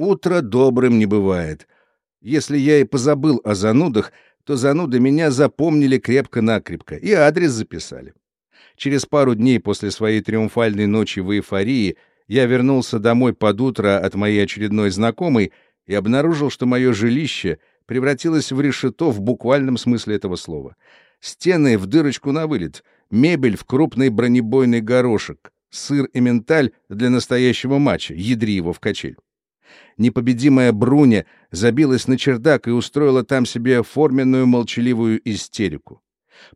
Утро добрым не бывает. Если я и позабыл о занудах, то зануды меня запомнили крепко-накрепко и адрес записали. Через пару дней после своей триумфальной ночи в эйфории я вернулся домой под утро от моей очередной знакомой и обнаружил, что мое жилище превратилось в решето в буквальном смысле этого слова. Стены в дырочку на вылет, мебель в крупный бронебойный горошек, сыр и менталь для настоящего матча, ядри его в качель. Непобедимая Бруня забилась на чердак и устроила там себе форменную молчаливую истерику.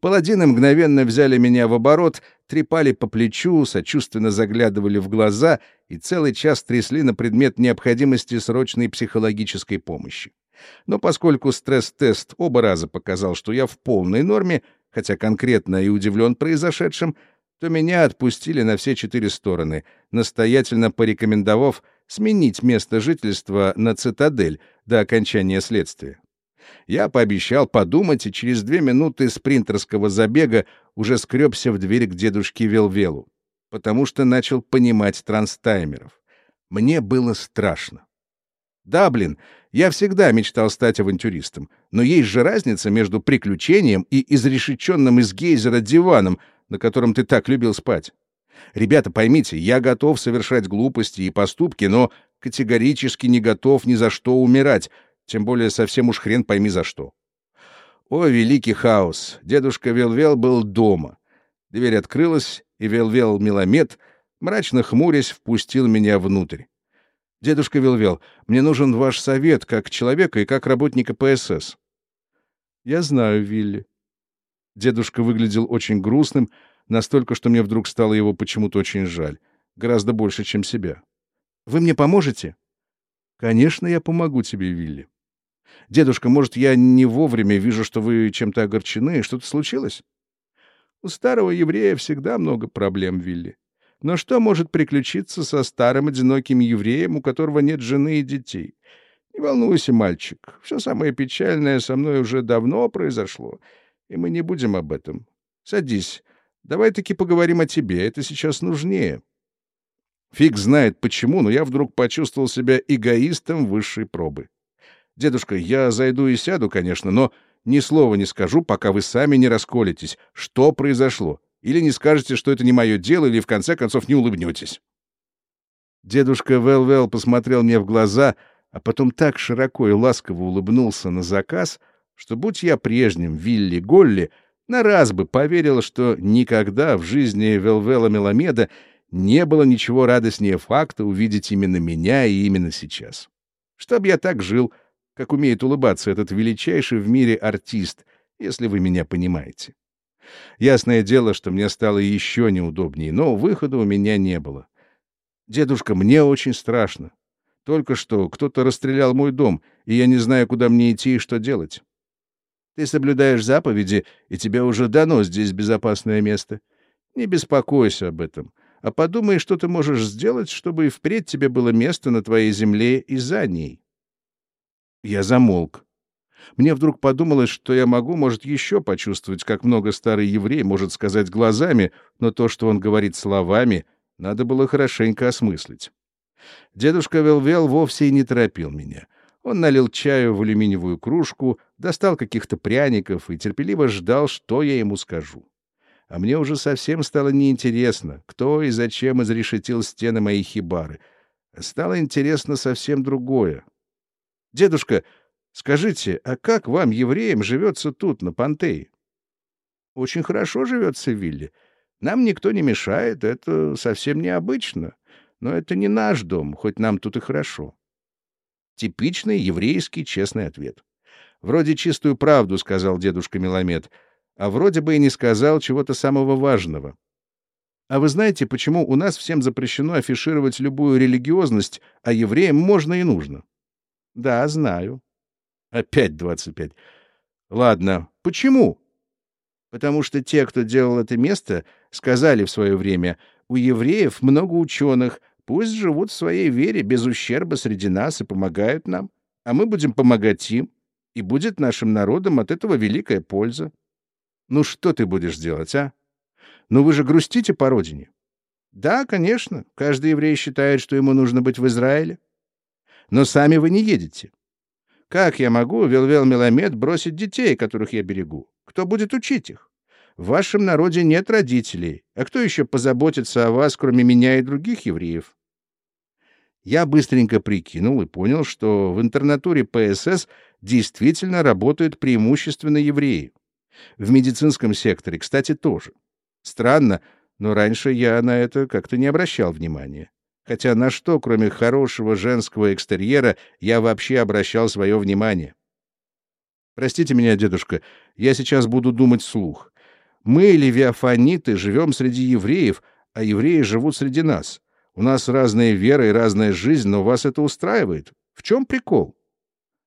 Паладины мгновенно взяли меня в оборот, трепали по плечу, сочувственно заглядывали в глаза и целый час трясли на предмет необходимости срочной психологической помощи. Но поскольку стресс-тест оба раза показал, что я в полной норме, хотя конкретно и удивлен произошедшим, то меня отпустили на все четыре стороны, настоятельно порекомендовав сменить место жительства на цитадель до окончания следствия. Я пообещал подумать, и через две минуты спринтерского забега уже скребся в дверь к дедушке Велвелу, потому что начал понимать транстаймеров. Мне было страшно. Да, блин, я всегда мечтал стать авантюристом, но есть же разница между приключением и изрешеченным из гейзера диваном, на котором ты так любил спать. Ребята, поймите, я готов совершать глупости и поступки, но категорически не готов ни за что умирать, тем более совсем уж хрен пойми за что. О, великий хаос! Дедушка Велвел был дома. Дверь открылась, и Велвел Меломед, мрачно хмурясь, впустил меня внутрь. «Дедушка Велвел, мне нужен ваш совет как человека и как работника ПСС». «Я знаю, Вилли». Дедушка выглядел очень грустным, настолько, что мне вдруг стало его почему-то очень жаль. Гораздо больше, чем себя. «Вы мне поможете?» «Конечно, я помогу тебе, Вилли». «Дедушка, может, я не вовремя вижу, что вы чем-то огорчены? Что-то случилось?» «У старого еврея всегда много проблем, Вилли. Но что может приключиться со старым одиноким евреем, у которого нет жены и детей? Не волнуйся, мальчик. Все самое печальное со мной уже давно произошло, и мы не будем об этом. Садись. Давай-таки поговорим о тебе. Это сейчас нужнее». Фиг знает почему, но я вдруг почувствовал себя эгоистом высшей пробы. Дедушка, я зайду и сяду, конечно, но ни слова не скажу, пока вы сами не расколетесь. Что произошло? Или не скажете, что это не мое дело, или в конце концов не улыбнетесь. Дедушка Вэл-Вэл посмотрел мне в глаза, а потом так широко и ласково улыбнулся на заказ, что, будь я прежним Вилли Голли, на раз бы поверил, что никогда в жизни Велвела Меламеда не было ничего радостнее факта увидеть именно меня и именно сейчас. Чтоб я так жил — как умеет улыбаться этот величайший в мире артист, если вы меня понимаете. Ясное дело, что мне стало еще неудобнее, но выхода у меня не было. «Дедушка, мне очень страшно. Только что кто-то расстрелял мой дом, и я не знаю, куда мне идти и что делать. Ты соблюдаешь заповеди, и тебе уже дано здесь безопасное место. Не беспокойся об этом, а подумай, что ты можешь сделать, чтобы и впредь тебе было место на твоей земле и за ней. Я замолк. Мне вдруг подумалось, что я могу, может, еще почувствовать, как много старый еврей может сказать глазами, но то, что он говорит словами, надо было хорошенько осмыслить. Дедушка Велвел вовсе и не торопил меня. Он налил чаю в алюминиевую кружку, достал каких-то пряников и терпеливо ждал, что я ему скажу. А мне уже совсем стало неинтересно, кто и зачем изрешетил стены моей хибары. Стало интересно совсем другое. Дедушка, скажите, а как вам, евреям, живется тут, на Пантее? Очень хорошо живется, Вилли. Нам никто не мешает, это совсем необычно. Но это не наш дом, хоть нам тут и хорошо. Типичный еврейский честный ответ. Вроде чистую правду, сказал дедушка Меломед, а вроде бы и не сказал чего-то самого важного. А вы знаете, почему у нас всем запрещено афишировать любую религиозность, а евреям можно и нужно? Да, знаю. Опять двадцать пять. Ладно, почему? Потому что те, кто делал это место, сказали в свое время, у евреев много ученых, пусть живут в своей вере без ущерба среди нас и помогают нам, а мы будем помогать им, и будет нашим народам от этого великая польза. Ну что ты будешь делать, а? Ну вы же грустите по родине. Да, конечно, каждый еврей считает, что ему нужно быть в Израиле. но сами вы не едете. Как я могу, Велвел Меламед, бросить детей, которых я берегу? Кто будет учить их? В вашем народе нет родителей, а кто еще позаботится о вас, кроме меня и других евреев? Я быстренько прикинул и понял, что в интернатуре ПСС действительно работают преимущественно евреи. В медицинском секторе, кстати, тоже. Странно, но раньше я на это как-то не обращал внимания. Хотя на что, кроме хорошего женского экстерьера, я вообще обращал свое внимание? Простите меня, дедушка, я сейчас буду думать вслух. Мы, левиафаниты, живем среди евреев, а евреи живут среди нас. У нас разная вера и разная жизнь, но вас это устраивает. В чем прикол?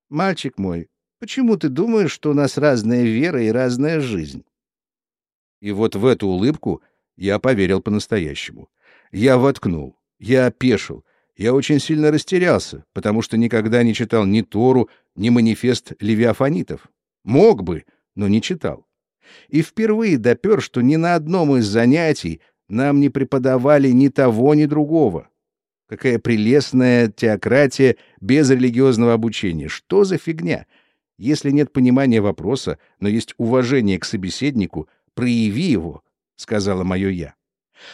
Мальчик мой, почему ты думаешь, что у нас разная вера и разная жизнь? И вот в эту улыбку я поверил по-настоящему. Я воткнул, я опешил, я очень сильно растерялся, потому что никогда не читал ни Тору, ни манифест левиафанитов. Мог бы, но не читал и впервые допер, что ни на одном из занятий нам не преподавали ни того, ни другого. Какая прелестная теократия без религиозного обучения. Что за фигня? Если нет понимания вопроса, но есть уважение к собеседнику, прояви его, — сказала мое «я».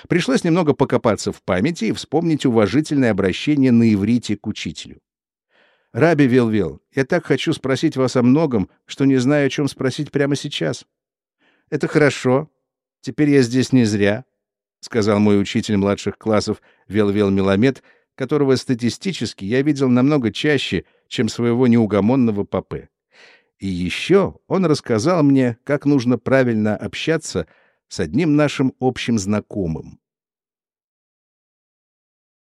Пришлось немного покопаться в памяти и вспомнить уважительное обращение на иврите к учителю. «Раби Велвел, я так хочу спросить вас о многом, что не знаю, о чем спросить прямо сейчас». Это хорошо. Теперь я здесь не зря, — сказал мой учитель младших классов Велвел Меламед, которого статистически я видел намного чаще, чем своего неугомонного папы. И еще он рассказал мне, как нужно правильно общаться с одним нашим общим знакомым.